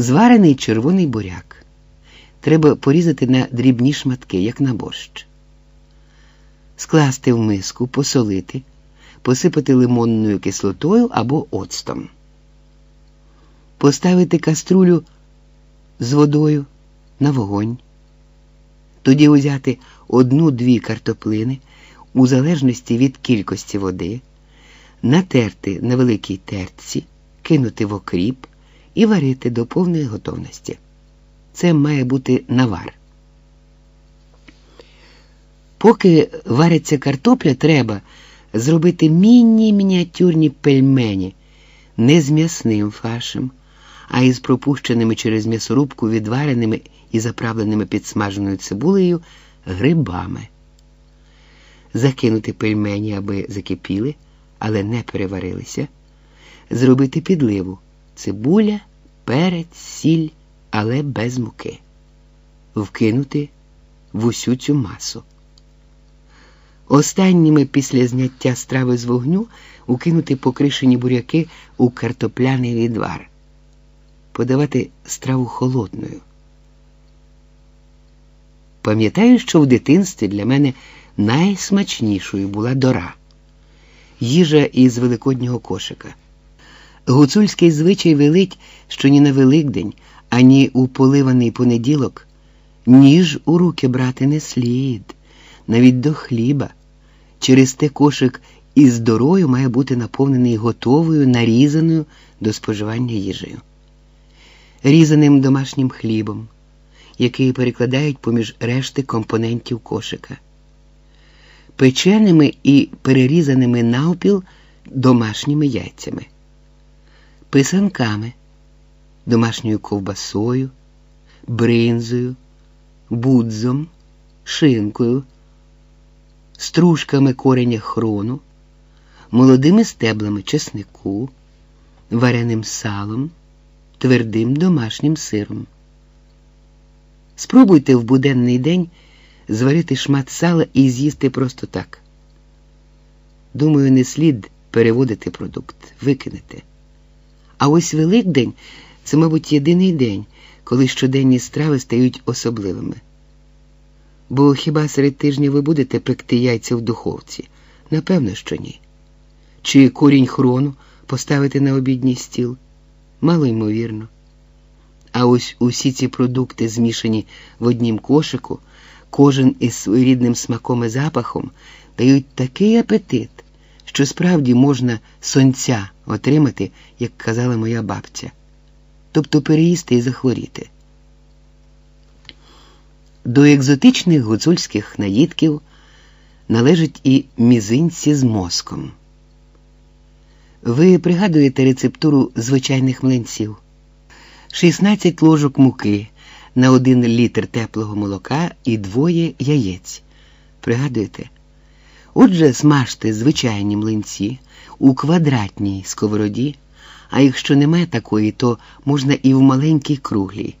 Зварений червоний буряк. Треба порізати на дрібні шматки, як на борщ. Скласти в миску, посолити, посипати лимонною кислотою або оцтом. Поставити каструлю з водою на вогонь. Тоді узяти одну-дві картоплини у залежності від кількості води, натерти на великій тертці, кинути в окріп і варити до повної готовності. Це має бути навар. Поки вариться картопля, треба зробити міні-мініатюрні пельмені не з м'ясним фаршем, а із пропущеними через м'ясорубку відвареними і заправленими підсмаженою цибулею грибами. Закинути пельмені, аби закипіли, але не переварилися, зробити підливу цибуля, перець, сіль, але без муки, вкинути в усю цю масу. Останніми після зняття страви з вогню укинути покришені буряки у картопляний відвар, подавати страву холодною. Пам'ятаю, що в дитинстві для мене найсмачнішою була дора, їжа із великоднього кошика. Гуцульський звичай велить, що ні на Великдень, ані у поливаний понеділок ніж у руки брати не слід, навіть до хліба. Через те кошик із дорою має бути наповнений готовою, нарізаною до споживання їжею, різаним домашнім хлібом, який перекладають поміж решти компонентів кошика, печеними і перерізаними навпіл домашніми яйцями, писанками, домашньою ковбасою, бринзою, будзом, шинкою стружками кореня хрону, молодими стеблами чеснику, вареним салом, твердим домашнім сиром. Спробуйте в буденний день зварити шмат сала і з'їсти просто так. Думаю, не слід переводити продукт, викинете. А ось Великдень це, мабуть, єдиний день, коли щоденні страви стають особливими. Бо хіба серед тижня ви будете пекти яйця в духовці? Напевно, що ні. Чи курінь хрону поставити на обідній стіл? Мало ймовірно. А ось усі ці продукти, змішані в однім кошику, кожен із своєрідним смаком і запахом, дають такий апетит, що справді можна сонця отримати, як казала моя бабця, тобто переїсти і захворіти. До екзотичних гуцульських наїдків належать і мізинці з мозком. Ви пригадуєте рецептуру звичайних млинців: 16 ложок муки на 1 літр теплого молока і двоє яєць. Пригадуєте? Отже, смажте звичайні млинці у квадратній сковороді, а якщо немає такої, то можна і в маленькій круглій,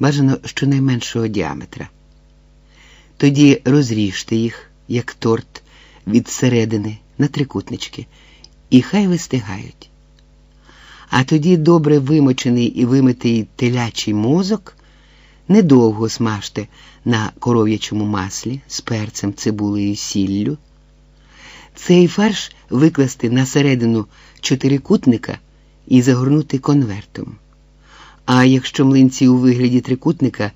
бажано щонайменшого діаметра. Тоді розріжте їх, як торт, від середини на трикутнички, і хай вистигають. А тоді добре вимочений і вимитий телячий мозок недовго смажте на коров'ячому маслі з перцем, цибулею сіллю. Цей фарш викласти на середину чотирикутника і загорнути конвертом. А якщо млинці у вигляді трикутника,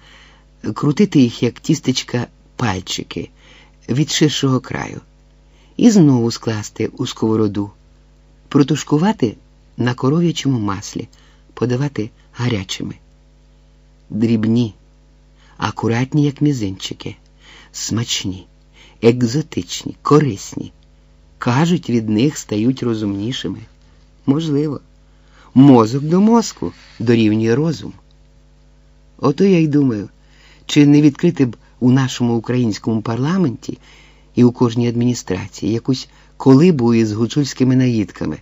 крутити їх як тістечка пальчики від ширшого краю і знову скласти у сковороду, протушкувати на коров'ячому маслі, подавати гарячими. Дрібні, акуратні, як мізинчики, смачні, екзотичні, корисні. Кажуть, від них стають розумнішими. Можливо, мозок до мозку дорівнює розум. Ото я й думаю, чи не відкрити б у нашому українському парламенті і у кожній адміністрації якусь колибу із гуцульськими наїдками,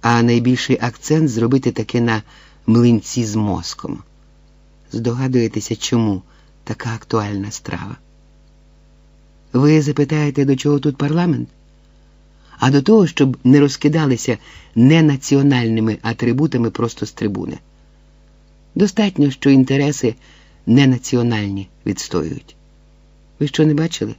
а найбільший акцент зробити таки на млинці з мозком. Здогадуєтеся, чому така актуальна страва? Ви запитаєте, до чого тут парламент? А до того, щоб не розкидалися ненаціональними атрибутами просто з трибуни. Достатньо, що інтереси ненаціональні відстоюють. Ви що не бачили?